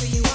for you.